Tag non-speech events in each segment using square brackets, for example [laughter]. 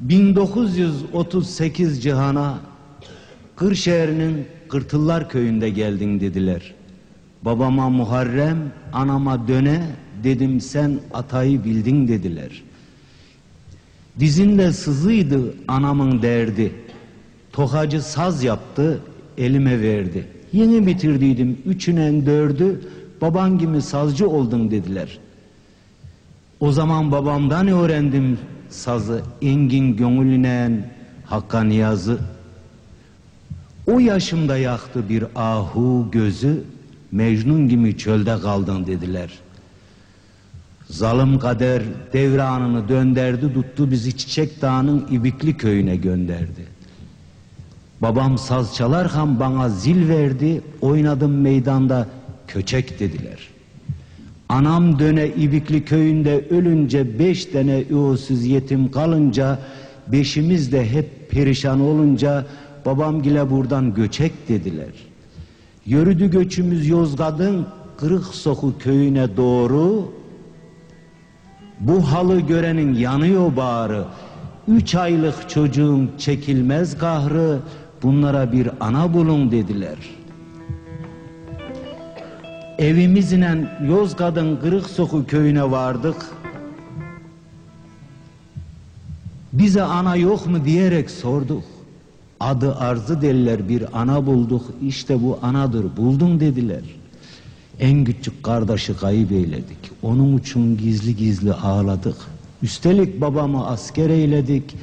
1938 cihana Kırşehir'in Kırtıllar köyünde geldin dediler. Babama Muharrem, anama döne, dedim sen atayı bildin dediler. Dizinde sızıydı anamın derdi. Tokacı saz yaptı, elime verdi. Yeni bitirdiydim üçünen dördü, baban gibi sazcı oldun dediler. O zaman babamdan öğrendim sazı, engin gönülünen hakka niyazı. O yaşımda yaktı bir ahu gözü, Mecnun gibi çölde kaldın dediler. Zalim kader devranını dönderdi, tuttu bizi Çiçek Dağı'nın İbikli köyüne gönderdi. Babam saz çalarken bana zil verdi, oynadım meydanda köçek dediler. Anam döne İbikli köyünde ölünce beş tane üvüsüz yetim kalınca, beşimiz de hep perişan olunca babam gile buradan göçek dediler. Yürüdü göçümüz Yozgat'ın Kırık Soku köyüne doğru. Bu halı görenin yanıyor bağrı. Üç aylık çocuğun çekilmez kahrı. Bunlara bir ana bulun dediler. Evimizle Yozgat'ın Kırık Soku köyüne vardık. Bize ana yok mu diyerek sorduk. Adı arzı derler bir ana bulduk işte bu anadır buldun dediler. En küçük kardeşi kayıp eyledik. Onun için gizli gizli ağladık. Üstelik babamı asker eyledik.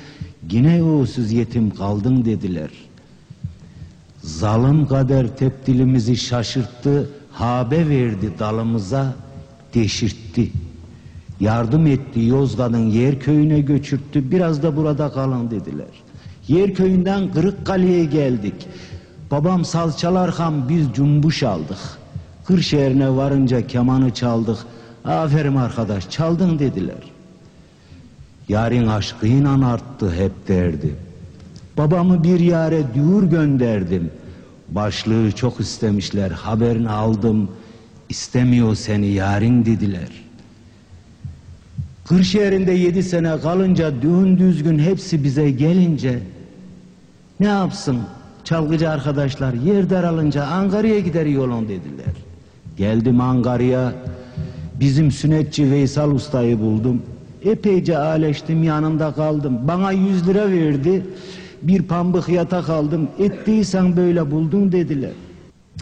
Yine uğursuz yetim kaldın dediler. Zalim kader tepdilimizi şaşırttı. Habe verdi dalımıza deşirtti. Yardım etti Yozgat'ın yer köyüne göçürttü. Biraz da burada kalın dediler. Yer köyünden Kırıkkale'ye geldik. Babam saz çalarken biz cumbuş aldık. Kırşehir'ine varınca kemanı çaldık. Aferin arkadaş çaldın dediler. Yarın aşkıyla arttı hep derdi. Babamı bir yare düğür gönderdim. Başlığı çok istemişler haberini aldım. İstemiyor seni yarın dediler. Kırşehir'inde yedi sene kalınca düğün düzgün hepsi bize gelince ne yapsın çalgıcı arkadaşlar yer daralınca Ankara'ya gider yolun dediler. Geldim Ankara'ya bizim sünnetçi Veysal Usta'yı buldum. Epeyce ağleştim yanında kaldım. Bana yüz lira verdi. Bir pambık yatak aldım. Ettiysen böyle buldun dediler.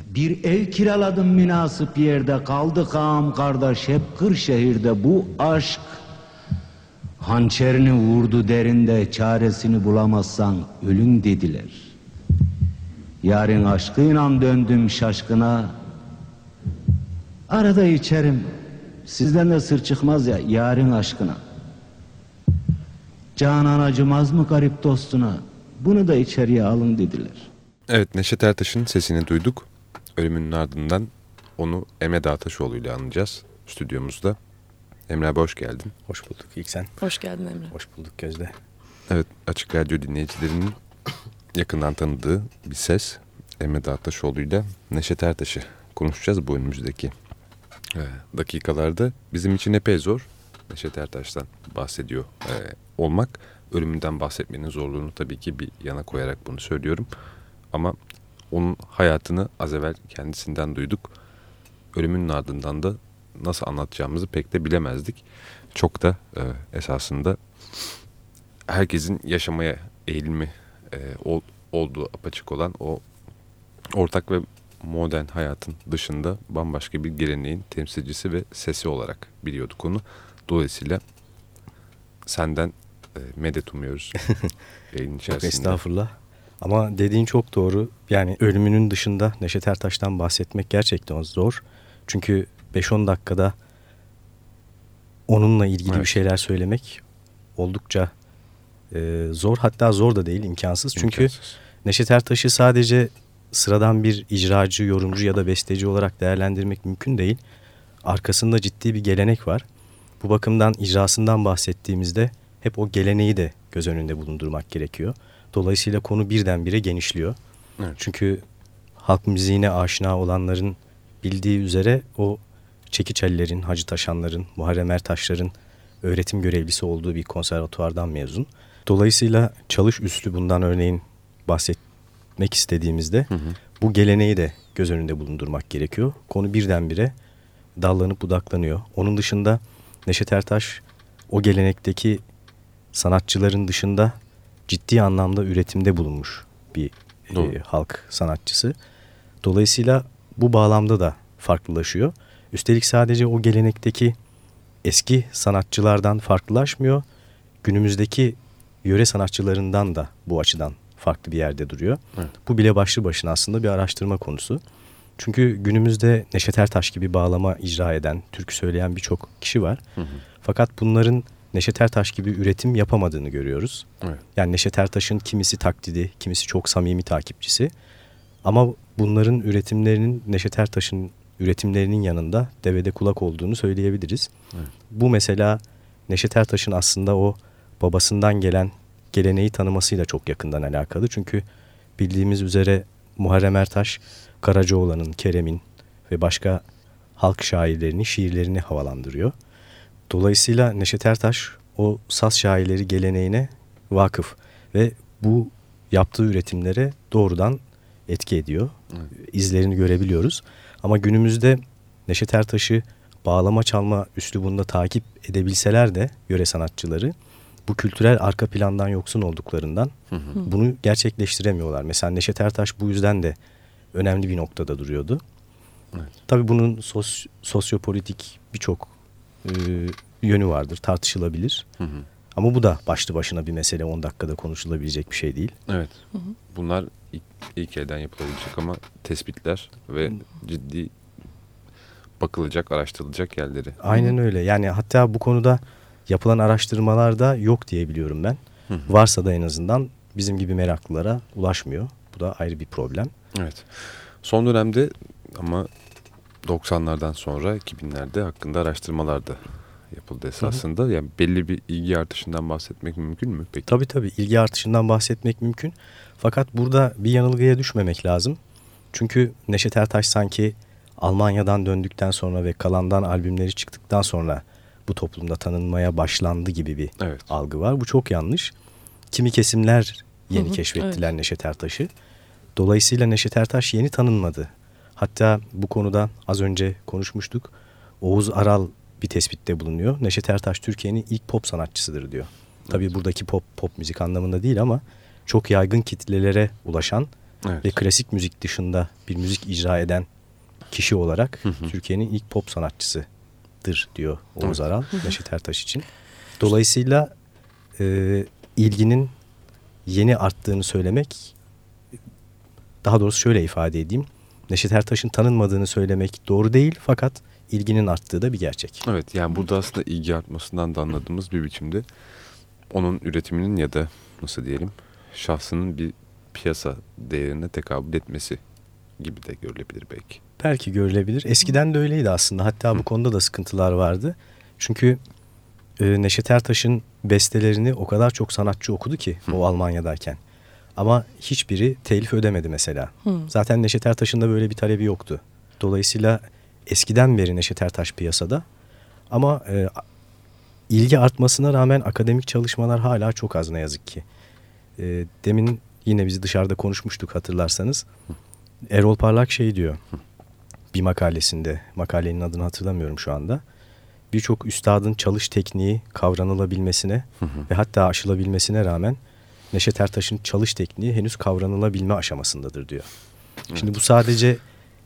Bir ev kiraladım münasip yerde. Kaldık ağam kardeş hep Kırşehir'de bu aşk. Hançerini vurdu derinde çaresini bulamazsan ölün dediler. Yarın aşkıyla döndüm şaşkına. Arada içerim. Sizden de sır çıkmaz ya yarın aşkına. Canan acımaz mı garip dostuna? Bunu da içeriye alın dediler. Evet Neşet Ertaş'ın sesini duyduk. Ölümünün ardından onu Emre Dağtaşoğlu ile anacağız stüdyomuzda. Emre abi hoş geldin. Hoş bulduk ilk sen. Hoş geldin Emre. Hoş bulduk Gözde. Evet Açık Radyo dinleyicilerinin [coughs] yakından tanıdığı bir ses. Emre Dağtaşoğlu ile Neşet Ertaş'ı konuşacağız bu önümüzdeki e, dakikalarda. Bizim için epey zor Neşet Ertaş'tan bahsediyor e, olmak. Ölümünden bahsetmenin zorluğunu tabii ki bir yana koyarak bunu söylüyorum. Ama onun hayatını az evvel kendisinden duyduk. Ölümünün ardından da nasıl anlatacağımızı pek de bilemezdik. Çok da e, esasında herkesin yaşamaya eğilimi e, ol, olduğu apaçık olan o ortak ve modern hayatın dışında bambaşka bir geleneğin temsilcisi ve sesi olarak biliyorduk onu. Dolayısıyla senden e, medet umuyoruz [laughs] yayın içerisinde. Estağfurullah. Ama dediğin çok doğru. Yani ölümünün dışında Neşet Ertaş'tan bahsetmek gerçekten zor. Çünkü 5-10 dakikada onunla ilgili evet. bir şeyler söylemek oldukça e, zor. Hatta zor da değil, imkansız. Çünkü imkansız. Neşet Ertaş'ı sadece sıradan bir icracı, yorumcu ya da besteci olarak değerlendirmek mümkün değil. Arkasında ciddi bir gelenek var. Bu bakımdan icrasından bahsettiğimizde hep o geleneği de göz önünde bulundurmak gerekiyor. Dolayısıyla konu birdenbire genişliyor. Evet. Çünkü halk müziğine aşina olanların bildiği üzere o Çekiçellerin, Hacı Taşanların, Muharrem Ertaşların öğretim görevlisi olduğu bir konservatuvardan mezun. Dolayısıyla çalış üslubundan örneğin bahsetmek istediğimizde hı hı. bu geleneği de göz önünde bulundurmak gerekiyor. Konu birdenbire dallanıp budaklanıyor. Onun dışında Neşet Ertaş o gelenekteki sanatçıların dışında ciddi anlamda üretimde bulunmuş bir e, halk sanatçısı. Dolayısıyla bu bağlamda da farklılaşıyor. Üstelik sadece o gelenekteki eski sanatçılardan farklılaşmıyor. Günümüzdeki yöre sanatçılarından da bu açıdan farklı bir yerde duruyor. Evet. Bu bile başlı başına aslında bir araştırma konusu. Çünkü günümüzde Neşet Ertaş gibi bağlama icra eden, türkü söyleyen birçok kişi var. Hı hı. Fakat bunların Neşet Ertaş gibi üretim yapamadığını görüyoruz. Evet. Yani Neşet Ertaş'ın kimisi taklidi, kimisi çok samimi takipçisi. Ama bunların üretimlerinin Neşet Ertaş'ın üretimlerinin yanında devede kulak olduğunu söyleyebiliriz. Evet. Bu mesela Neşet Ertaş'ın aslında o babasından gelen geleneği tanımasıyla çok yakından alakalı. Çünkü bildiğimiz üzere Muharrem Ertaş Karacaoğlan'ın, Kerem'in ve başka halk şairlerinin şiirlerini havalandırıyor. Dolayısıyla Neşet Ertaş o saz şairleri geleneğine vakıf ve bu yaptığı üretimlere doğrudan etki ediyor. Evet. İzlerini görebiliyoruz. Ama günümüzde Neşet Ertaş'ı bağlama çalma üslubunda takip edebilseler de yöre sanatçıları bu kültürel arka plandan yoksun olduklarından hı hı. bunu gerçekleştiremiyorlar. Mesela Neşet Ertaş bu yüzden de önemli bir noktada duruyordu. Evet. Tabii bunun sos, sosyopolitik birçok e, yönü vardır, tartışılabilir. Hı hı. Ama bu da başlı başına bir mesele 10 dakikada konuşulabilecek bir şey değil. Evet. Hı hı. Bunlar ilk, ilk elden yapılabilecek ama tespitler ve hı. ciddi bakılacak, araştırılacak yerleri. Aynen öyle. Yani hatta bu konuda yapılan araştırmalarda yok diyebiliyorum ben. Hı hı. Varsa da en azından bizim gibi meraklılara ulaşmıyor. Bu da ayrı bir problem. Evet. Son dönemde ama 90'lardan sonra 2000'lerde hakkında araştırmalar da yapıldı esasında. Hı hı. Yani belli bir ilgi artışından bahsetmek mümkün mü peki? Tabii tabii ilgi artışından bahsetmek mümkün. Fakat burada bir yanılgıya düşmemek lazım. Çünkü Neşet Ertaş sanki Almanya'dan döndükten sonra ve kalandan albümleri çıktıktan sonra bu toplumda tanınmaya başlandı gibi bir evet. algı var. Bu çok yanlış. Kimi kesimler yeni hı hı, keşfettiler evet. Neşet Ertaş'ı. Dolayısıyla Neşet Ertaş yeni tanınmadı. Hatta bu konuda az önce konuşmuştuk. Oğuz Aral bir tespitte bulunuyor. Neşet Ertaş Türkiye'nin ilk pop sanatçısıdır diyor. Tabii evet. buradaki pop pop müzik anlamında değil ama çok yaygın kitlelere ulaşan evet. ve klasik müzik dışında bir müzik icra eden kişi olarak Türkiye'nin ilk pop sanatçısıdır diyor Oğuz evet. Aral Neşet Ertaş için. Dolayısıyla e, ilginin yeni arttığını söylemek daha doğrusu şöyle ifade edeyim. Neşet Ertaş'ın tanınmadığını söylemek doğru değil fakat ilginin arttığı da bir gerçek. Evet yani burada aslında ilgi artmasından da anladığımız bir biçimde onun üretiminin ya da nasıl diyelim şahsının bir piyasa değerine tekabül etmesi gibi de görülebilir belki. Belki görülebilir. Eskiden de öyleydi aslında. Hatta bu konuda da sıkıntılar vardı. Çünkü e, Neşet Ertaş'ın bestelerini o kadar çok sanatçı okudu ki Hı. o Almanya'dayken. Ama hiçbiri telif ödemedi mesela. Hı. Zaten Neşet Ertaş'ın da böyle bir talebi yoktu. Dolayısıyla eskiden beri Neşet Ertaş piyasada. Ama e, ilgi artmasına rağmen akademik çalışmalar hala çok az ne yazık ki. E, demin yine biz dışarıda konuşmuştuk hatırlarsanız. Erol Parlak şey diyor bir makalesinde, makalenin adını hatırlamıyorum şu anda. Birçok üstadın çalış tekniği kavranılabilmesine ve hatta aşılabilmesine rağmen Neşet Ertaş'ın çalış tekniği henüz kavranılabilme aşamasındadır diyor. Evet. Şimdi bu sadece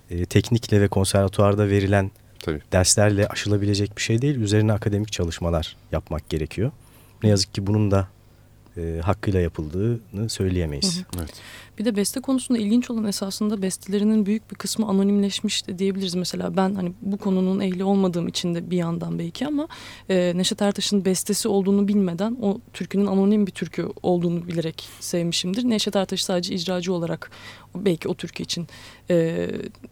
e, teknikle ve konservatuarda verilen Tabii. derslerle aşılabilecek bir şey değil. Üzerine akademik çalışmalar yapmak gerekiyor. Ne yazık ki bunun da e, hakkıyla yapıldığını söyleyemeyiz. Hı hı. Evet. Bir de beste konusunda ilginç olan esasında bestelerinin büyük bir kısmı anonimleşmiş de diyebiliriz. Mesela ben hani bu konunun ehli olmadığım için de bir yandan belki ama e, Neşet Ertaş'ın bestesi olduğunu bilmeden o türkünün anonim bir türkü olduğunu bilerek sevmişimdir. Neşet Ertaş sadece icracı olarak belki o türkü için e,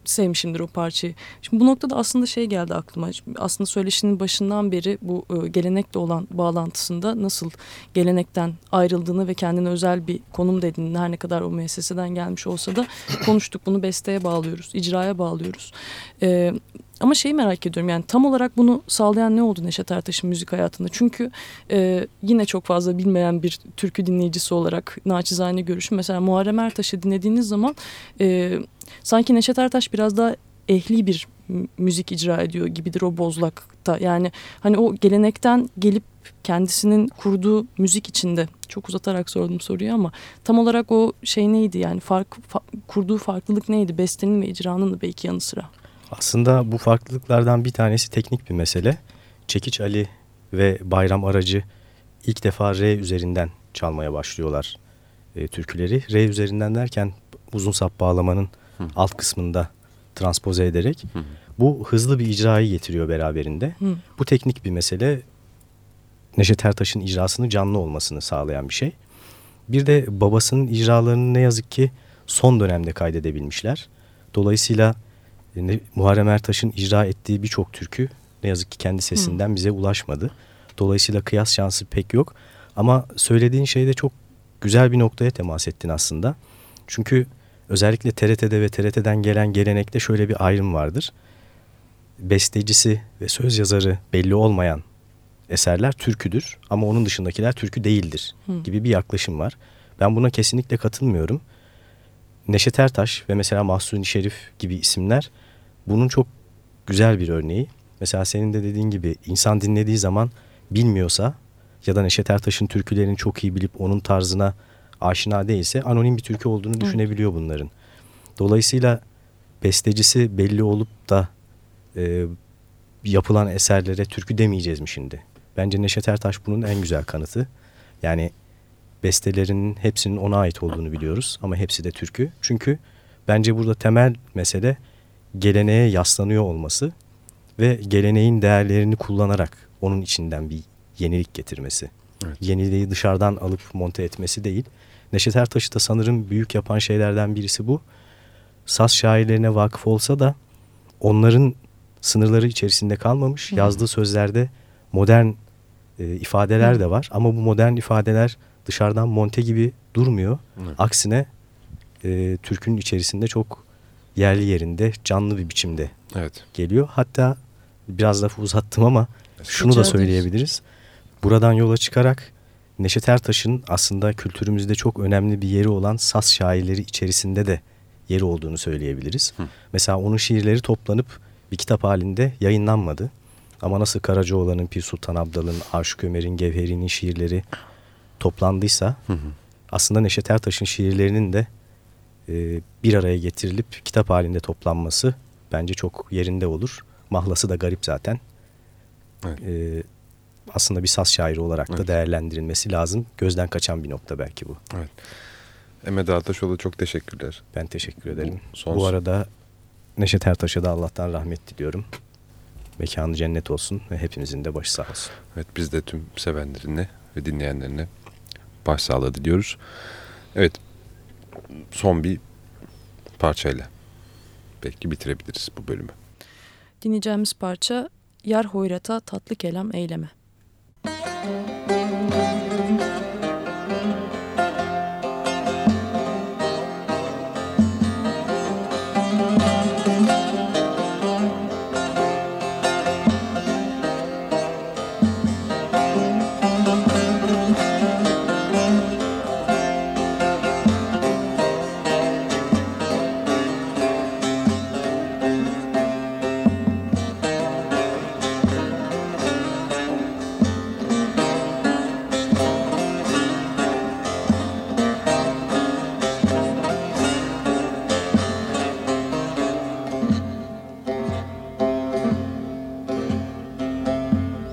sevmişimdir o parçayı. Şimdi bu noktada aslında şey geldi aklıma. Aslında söyleşinin başından beri bu e, gelenekle olan bağlantısında nasıl gelenekten ayrıldığını ve kendine özel bir konum dediğini her ne kadar o müesseseden gelmiş olsa da konuştuk. Bunu besteye bağlıyoruz, icraya bağlıyoruz. E, ama şeyi merak ediyorum yani tam olarak bunu sağlayan ne oldu Neşet Ertaş'ın müzik hayatında? Çünkü e, yine çok fazla bilmeyen bir türkü dinleyicisi olarak naçizane görüşüm. Mesela Muharrem Ertaş'ı dinlediğiniz zaman e, sanki Neşet Ertaş biraz daha ehli bir müzik icra ediyor gibidir o bozlakta. Yani hani o gelenekten gelip kendisinin kurduğu müzik içinde çok uzatarak sordum soruyu ama tam olarak o şey neydi yani fark fa kurduğu farklılık neydi bestenin ve icranın da belki yanı sıra. Aslında bu farklılıklardan bir tanesi teknik bir mesele. Çekiç Ali ve Bayram Aracı ilk defa R üzerinden çalmaya başlıyorlar e, türküleri. R üzerinden derken uzun sap bağlamanın Hı. alt kısmında transpoze ederek Hı. bu hızlı bir icrayı getiriyor beraberinde. Hı. Bu teknik bir mesele. Neşet Ertaş'ın icrasının canlı olmasını sağlayan bir şey. Bir de babasının icralarını ne yazık ki son dönemde kaydedebilmişler. Dolayısıyla Muharrem Ertaş'ın icra ettiği birçok türkü ne yazık ki kendi sesinden Hı. bize ulaşmadı. Dolayısıyla kıyas şansı pek yok. Ama söylediğin şeyde çok güzel bir noktaya temas ettin aslında. Çünkü özellikle TRT'de ve TRT'den gelen gelenekte şöyle bir ayrım vardır. Bestecisi ve söz yazarı belli olmayan eserler türküdür ama onun dışındakiler türkü değildir gibi bir yaklaşım var. Ben buna kesinlikle katılmıyorum. Neşet Ertaş ve mesela Mahsuni Şerif gibi isimler bunun çok güzel bir örneği. Mesela senin de dediğin gibi insan dinlediği zaman bilmiyorsa ya da Neşet Ertaş'ın türkülerini çok iyi bilip onun tarzına aşina değilse anonim bir türkü olduğunu düşünebiliyor bunların. Dolayısıyla bestecisi belli olup da e, yapılan eserlere türkü demeyeceğiz mi şimdi? Bence Neşet Ertaş bunun en güzel kanıtı. Yani bestelerinin hepsinin ona ait olduğunu biliyoruz ama hepsi de türkü. Çünkü bence burada temel mesele geleneğe yaslanıyor olması ve geleneğin değerlerini kullanarak onun içinden bir yenilik getirmesi. Evet. Yeniliği dışarıdan alıp monte etmesi değil. Neşet Ertaş'ı da sanırım büyük yapan şeylerden birisi bu. Saz şairlerine vakıf olsa da onların sınırları içerisinde kalmamış. Hı. Yazdığı sözlerde modern e, ifadeler Hı. de var ama bu modern ifadeler dışarıdan monte gibi durmuyor. Hı. Aksine e, türkünün içerisinde çok yerli yerinde canlı bir biçimde evet. geliyor. Hatta biraz lafı uzattım ama şunu da söyleyebiliriz. Buradan yola çıkarak Neşet Ertaş'ın aslında kültürümüzde çok önemli bir yeri olan Saz şairleri içerisinde de yeri olduğunu söyleyebiliriz. Hı. Mesela onun şiirleri toplanıp bir kitap halinde yayınlanmadı. Ama nasıl Karacaoğlan'ın, Pir Sultan Abdal'ın, Aşık Ömer'in, Gevheri'nin şiirleri toplandıysa hı hı. aslında Neşet Ertaş'ın şiirlerinin de e, bir araya getirilip kitap halinde toplanması bence çok yerinde olur. Mahlası da garip zaten. Evet. E, aslında bir saz şairi olarak evet. da değerlendirilmesi lazım. Gözden kaçan bir nokta belki bu. Evet. Emed Artaşoğlu çok teşekkürler. Ben teşekkür ederim. Bu, son... bu arada Neşet Ertaş'a da Allah'tan rahmet diliyorum. Mekanı cennet olsun ve hepimizin de başı sağ olsun. Evet biz de tüm sevenlerine ve dinleyenlerine başsağlığı diliyoruz. Evet son bir parçayla belki bitirebiliriz bu bölümü. Dinleyeceğimiz parça Yar Hoyrat'a Tatlı Kelam Eyleme. Müzik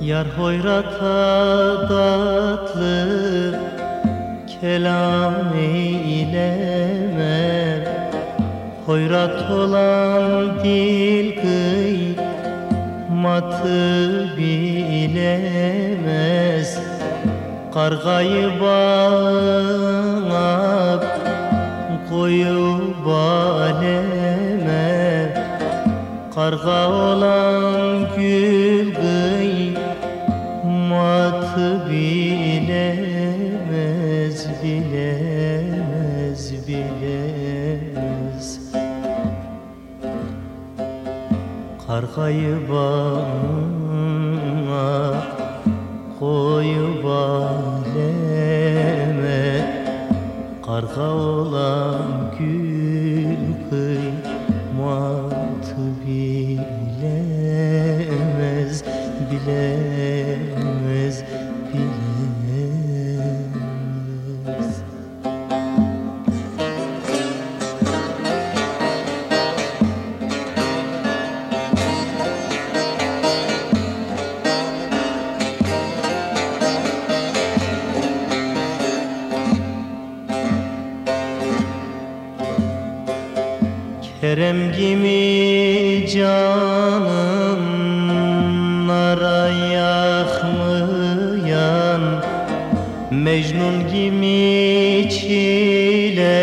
Yar hoyrata tatlı kelam eyleme Hoyrat olan dil kıymatı bilemez. Kargayı bana koyu baleme Karga olan Kargayı bana koyup aleme Karga Kerem gibi canım nara yakmayan Mecnun gibi çile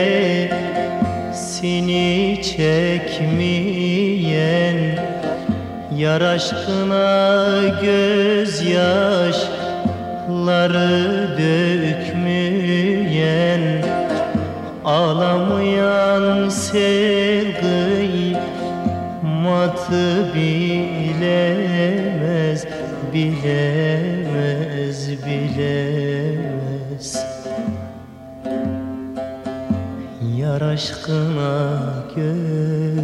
seni çekmeyen Yar aşkına gözyaşları dökmeyen Ağlamayan sevgi matı bilemez Bilemez, bilemez. Yar aşkına gözyaşları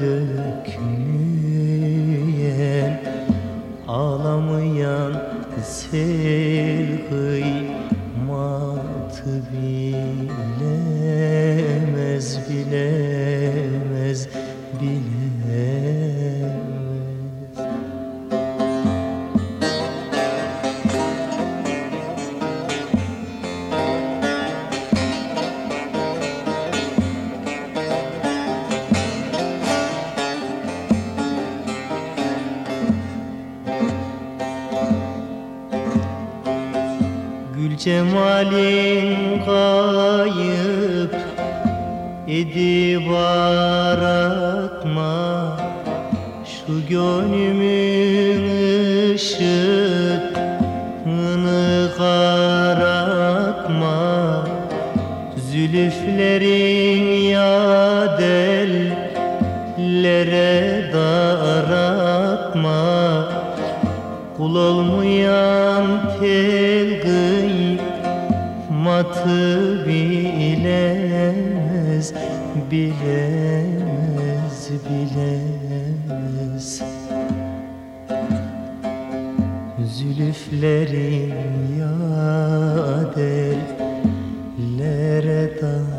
dökmeyen Ağlamayan sevgi Gül cemalin kayıp edip aratma Şu gönlümün ışığını karartma Zülüflerin ya dellere daratma. Kul olmayan kıymatı bilemez Bilemez, bilemez Zülüflerin yadellere daratma